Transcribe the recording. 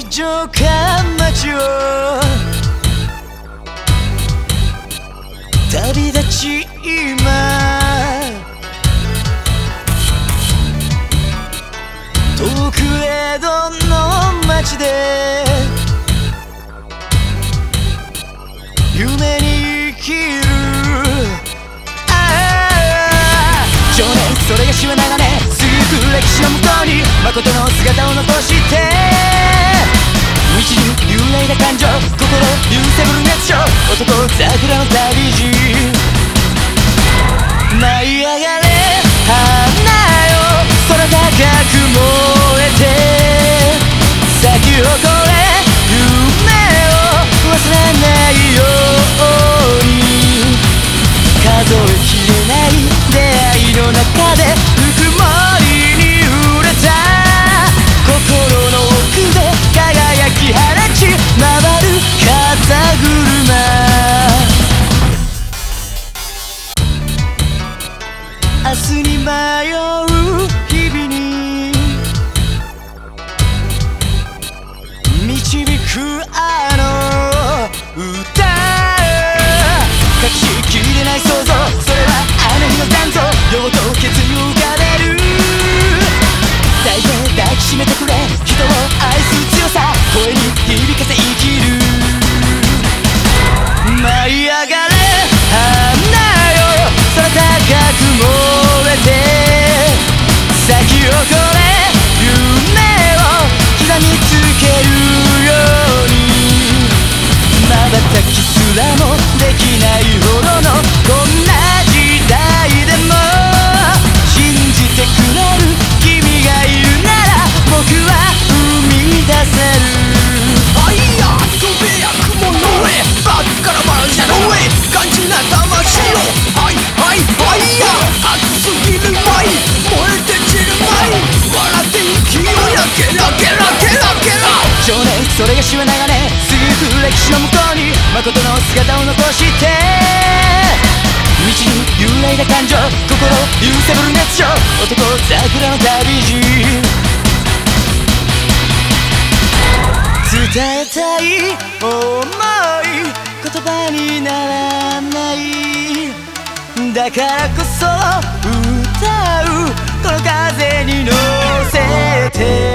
最上感町を旅立ち今遠く江戸の町で夢に生きるああ少年それが島なの歴史の向こうに誠の姿を残して。明日に迷う日々に。導くあの歌。それが週流れ続く歴史の向こうに誠の姿を残して。道に揺らいだ感情心揺さぶる熱情。男桜の旅路伝えたい思い言葉にならない。だからこそ歌うこの風に乗せて。